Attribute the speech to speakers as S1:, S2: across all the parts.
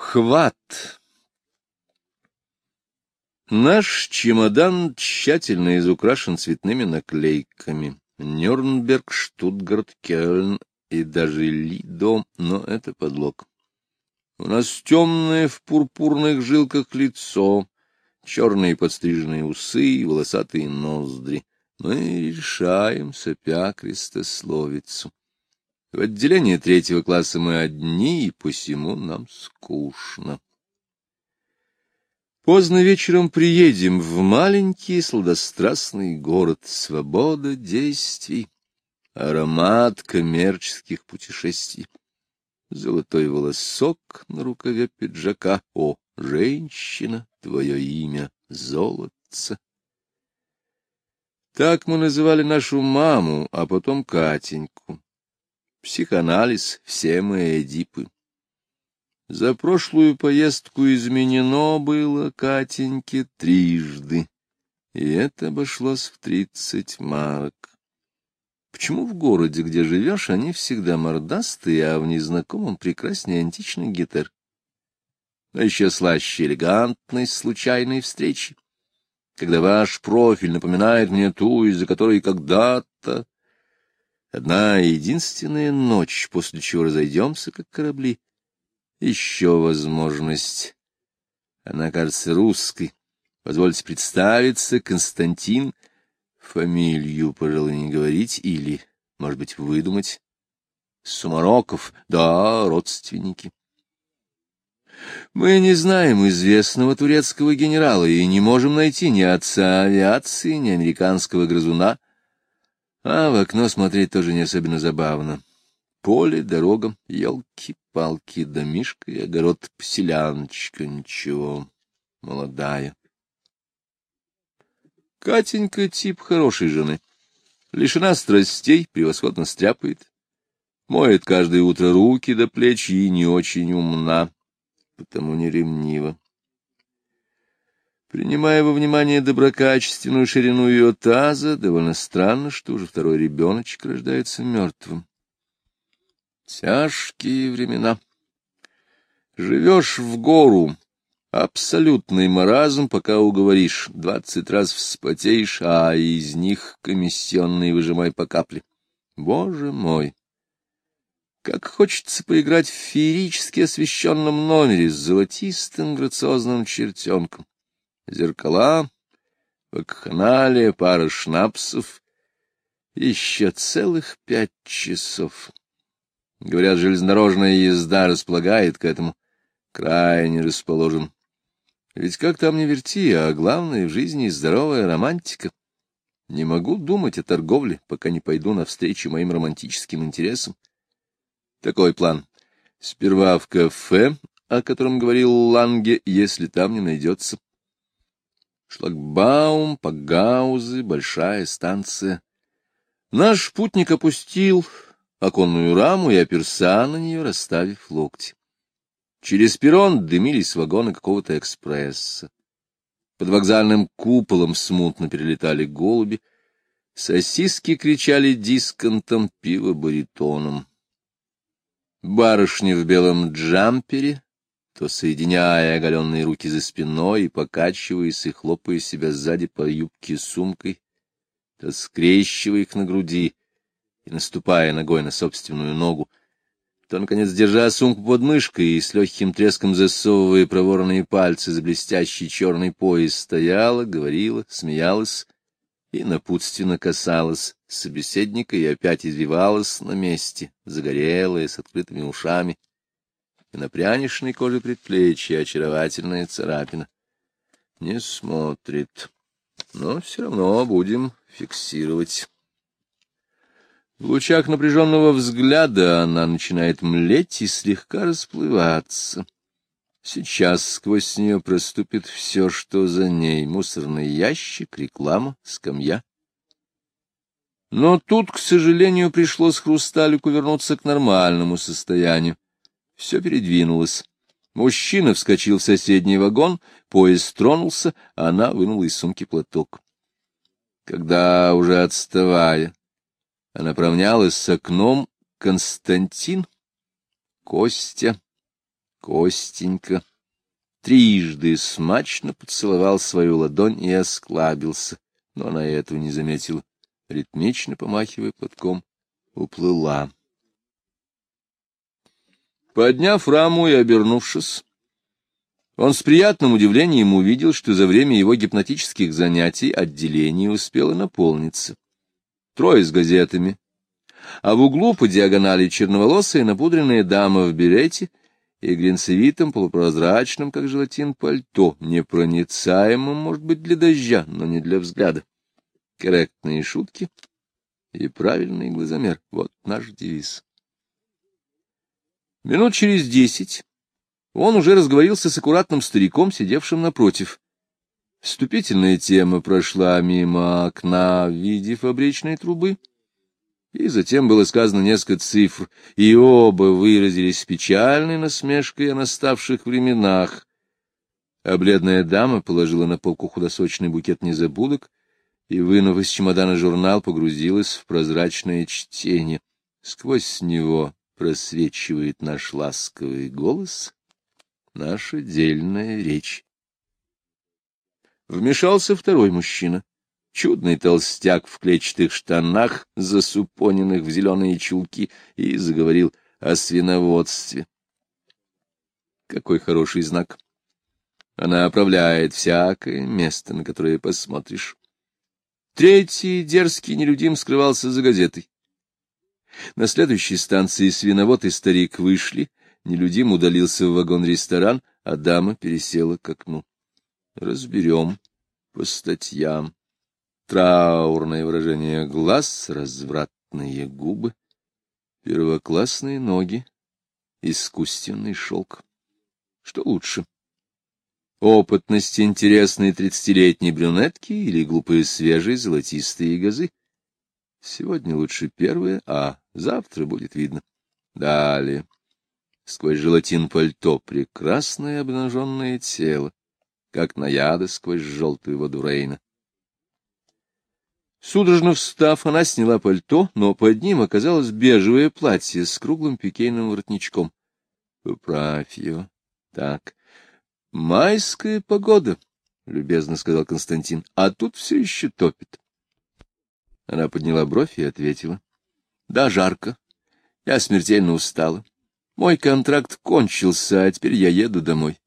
S1: Хват. Наш чемодан тщательно изукрашен цветными наклейками. Нюрнберг, Штутгарт, Кёльн и даже Лидо, но это подлог. У нас темное в пурпурных жилках лицо, черные подстриженные усы и волосатые ноздри. Мы решаем, сопя крестословицу. В отделении третьего класса мы одни, и посему нам скучно. Поздно вечером приедем в маленький сладострастный город. Свобода действий, аромат коммерческих путешествий. Золотой волосок на рукаве пиджака. О, женщина, твое имя — золотце. Так мы называли нашу маму, а потом Катеньку. Психоанализ, все мы Эдипы. За прошлую поездку изменено было Катеньке трижды, и это обошлось в тридцать марок. Почему в городе, где живешь, они всегда мордастые, а в незнакомом прекраснее античный гитар? А еще слаще элегантность случайной встречи, когда ваш профиль напоминает мне ту, из-за которой когда-то... Одна единственная ночь, после чего разойдемся, как корабли, еще возможность. Она кажется русской. Позвольте представиться, Константин. Фамилию, пожалуй, не говорить или, может быть, выдумать. Сумароков, да, родственники. Мы не знаем известного турецкого генерала и не можем найти ни отца авиации, ни американского грызуна, а в окно смотреть тоже не особенно забавно. Поле, дорога, елки-палки, домишка и огород, поселяночка, ничего, молодая. Катенька — тип хорошей жены. Лишена страстей, превосходно стряпает. Моет каждое утро руки до плеч и не очень умна, потому не ревнива. Принимая во внимание доброкачественную ширину ее таза, довольно странно, что уже второй ребеночек рождается мертвым. Тяжкие времена. Живешь в гору, абсолютный маразм, пока уговоришь, двадцать раз вспотеешь, а из них комиссионные выжимай по капле. Боже мой! Как хочется поиграть в феерически освещенном номере с золотистым грациозным чертенком. Зеркала, вакханалия, пара шнапсов. Еще целых пять часов. Говорят, железнодорожная езда располагает к этому. Крайне расположен. Ведь как там не верти, а главное в жизни здоровая романтика. Не могу думать о торговле, пока не пойду навстречу моим романтическим интересам. Такой план. Сперва в кафе, о котором говорил Ланге, если там не найдется. Шлагбаум, Пагаузы, большая станция. Наш путник опустил оконную раму и оперся на нее, расставив локти. Через перрон дымились вагоны какого-то экспресса. Под вокзальным куполом смутно перелетали голуби. Сосиски кричали дисконтом, пиво баритоном. Барышни в белом джампере, то соединяя оголенные руки за спиной и покачиваясь и хлопая себя сзади по юбке сумкой, то скрещивая их на груди, и наступая ногой на собственную ногу, то, наконец, держа сумку под мышкой и с легким треском засовывая проворные пальцы за блестящий черный пояс, стояла, говорила, смеялась и напутственно касалась собеседника и опять извивалась на месте, загорелая, с открытыми ушами, и на пряничной коже предплечья очаровательная царапина. Не смотрит, но все равно будем фиксировать. В лучах напряженного взгляда она начинает млеть и слегка расплываться. Сейчас сквозь нее проступит все, что за ней — мусорный ящик, реклама, скамья. Но тут, к сожалению, пришлось Хрусталику вернуться к нормальному состоянию. Все передвинулось. Мужчина вскочил в соседний вагон, поезд тронулся, а она вынула из сумки платок. Когда, уже отставая, она поравнялась с окном. Константин, Костя, Костенька трижды смачно поцеловал свою ладонь и осклабился, но на эту не заметил, ритмично помахивая платком, уплыла. Подняв раму и обернувшись, он с приятным удивлением увидел, что за время его гипнотических занятий отделение успело наполниться. Трое с газетами, а в углу по диагонали черноволосая напудренная дама в берете и глинцевитом, полупрозрачном, как желатин, пальто, непроницаемым, может быть, для дождя, но не для взгляда. Корректные шутки и правильный глазомер — вот наш девиз. Минут через десять он уже разговорился с аккуратным стариком, сидевшим напротив. Вступительная тема прошла мимо окна в виде фабричной трубы, и затем было сказано несколько цифр, и оба выразились печальной насмешкой о наставших временах. А бледная дама положила на полку худосочный букет незабудок и, вынув из чемодана журнал, погрузилась в прозрачное чтение. Сквозь него просвечивает наш ласковый голос, наша дельная речь. Вмешался второй мужчина, чудный толстяк в клетчатых штанах, засупоненных в зеленые чулки, и заговорил о свиноводстве. Какой хороший знак! Она оправляет всякое место, на которое посмотришь. Третий дерзкий нелюдим скрывался за газетой. На следующей станции свиновод и старик вышли, нелюдим удалился в вагон-ресторан, а дама пересела к окну. Разберем по статьям. Траурное выражение глаз, развратные губы, первоклассные ноги, искусственный шелк. Что лучше? Опытность интересной тридцатилетней брюнетки или глупые свежие золотистые газы? Сегодня лучше первое, а завтра будет видно. Далее. Сквозь желатин пальто прекрасное обнаженное тело, как наяда сквозь желтую воду Рейна. Судорожно встав, она сняла пальто, но под ним оказалось бежевое платье с круглым пикейным воротничком. Поправь его. Так. — Майская погода, — любезно сказал Константин, — а тут все еще топит. Она подняла бровь и ответила. — Да, жарко. Я смертельно устала. Мой контракт кончился, а теперь я еду домой.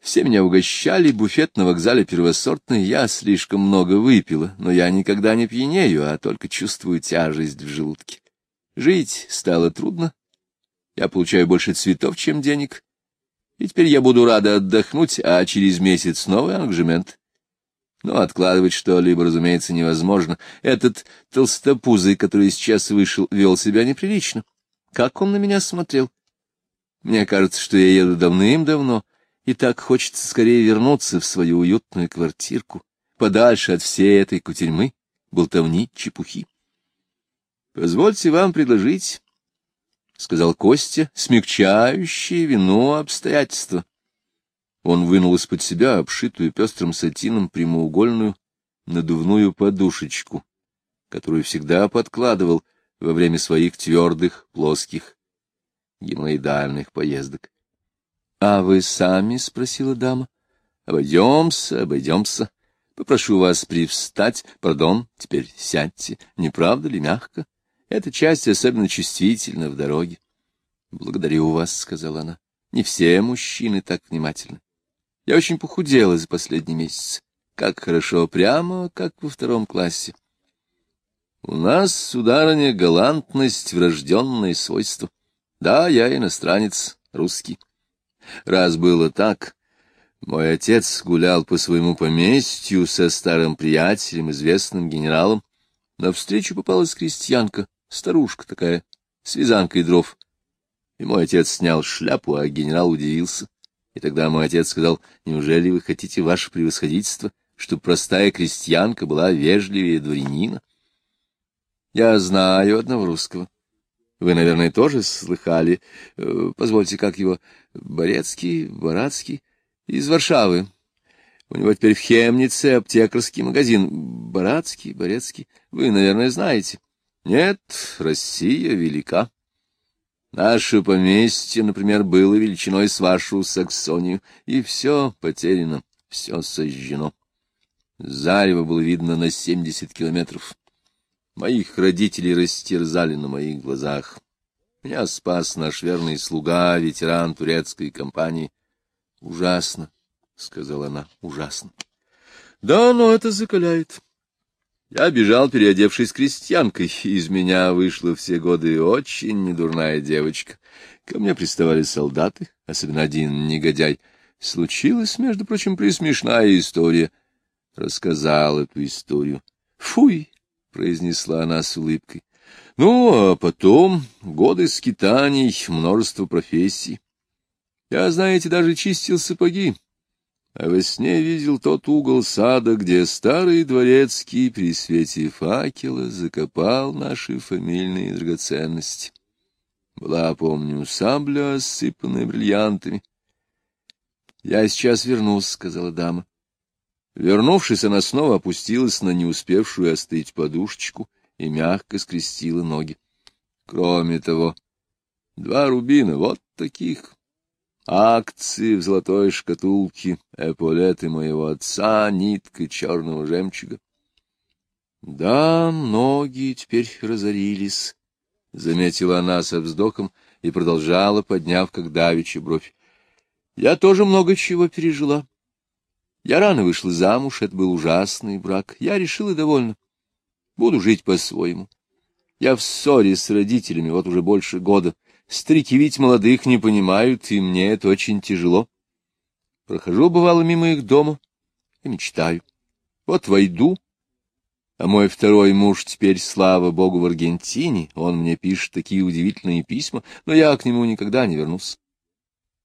S1: Все меня угощали, буфет на вокзале первосортный, я слишком много выпила, но я никогда не пьянею, а только чувствую тяжесть в желудке. Жить стало трудно. Я получаю больше цветов, чем денег. И теперь я буду рада отдохнуть, а через месяц новый ангажемент. Но откладывать что-либо, разумеется, невозможно. Этот толстопузый, который сейчас вышел, вел себя неприлично. Как он на меня смотрел? Мне кажется, что я еду давным-давно, и так хочется скорее вернуться в свою уютную квартирку, подальше от всей этой кутерьмы, болтовни, чепухи. — Позвольте вам предложить — сказал Костя, — смягчающее вину обстоятельства. Он вынул из-под себя обшитую пестрым сатином прямоугольную надувную подушечку, которую всегда подкладывал во время своих твердых, плоских, геморроидальных поездок. — А вы сами? — спросила дама. — Обойдемся, обойдемся. Попрошу вас привстать. Пардон, теперь сядьте. Не правда ли мягко? — эта часть особенно чувствительна в дороге. — Благодарю вас, — сказала она. — Не все мужчины так внимательны. Я очень похудела за последний месяц. Как хорошо, прямо как во втором классе. У нас, сударыня, галантность — врожденное свойство. Да, я иностранец, русский. Раз было так, мой отец гулял по своему поместью со старым приятелем, известным генералом. Навстречу попалась крестьянка, старушка такая, с вязанкой дров. И мой отец снял шляпу, а генерал удивился. И тогда мой отец сказал, неужели вы хотите ваше превосходительство, чтобы простая крестьянка была вежливее дворянина? Я знаю одного русского. Вы, наверное, тоже слыхали. Э, позвольте, как его? Борецкий, Барацкий? Из Варшавы. У него теперь в Хемнице аптекарский магазин. Барацкий, Борецкий. Вы, наверное, знаете. Нет, Россия велика. Наше поместье, например, было величиной с вашу Саксонию, и все потеряно, все сожжено. Зарево было видно на семьдесят километров. Моих родителей растерзали на моих глазах. Меня спас наш верный слуга, ветеран турецкой компании. — Ужасно, — сказала она, — ужасно. — Да, но это закаляет. Я бежал, переодевшись крестьянкой, из меня вышла все годы очень недурная девочка. Ко мне приставали солдаты, особенно один негодяй. Случилась, между прочим, присмешная история. Рассказал эту историю. — Фуй! — произнесла она с улыбкой. Ну, а потом годы скитаний, множество профессий. Я, знаете, даже чистил сапоги. А во сне видел тот угол сада, где старый дворецкий при свете факела закопал наши фамильные драгоценности. Была, помню, сабля, осыпанная бриллиантами. — Я сейчас вернусь, — сказала дама. Вернувшись, она снова опустилась на не успевшую остыть подушечку — и мягко скрестила ноги. Кроме того, два рубина, вот таких. Акции в золотой шкатулке, эполеты моего отца, нитка черного жемчуга. Да, многие теперь разорились, — заметила она со вздохом и продолжала, подняв как давичья бровь. Я тоже много чего пережила. Я рано вышла замуж, это был ужасный брак. Я решила довольно. Буду жить по-своему. Я в ссоре с родителями вот уже больше года. Старики ведь молодых не понимают, и мне это очень тяжело. Прохожу, бывало, мимо их дома и мечтаю. Вот войду, а мой второй муж теперь, слава богу, в Аргентине. Он мне пишет такие удивительные письма, но я к нему никогда не вернусь.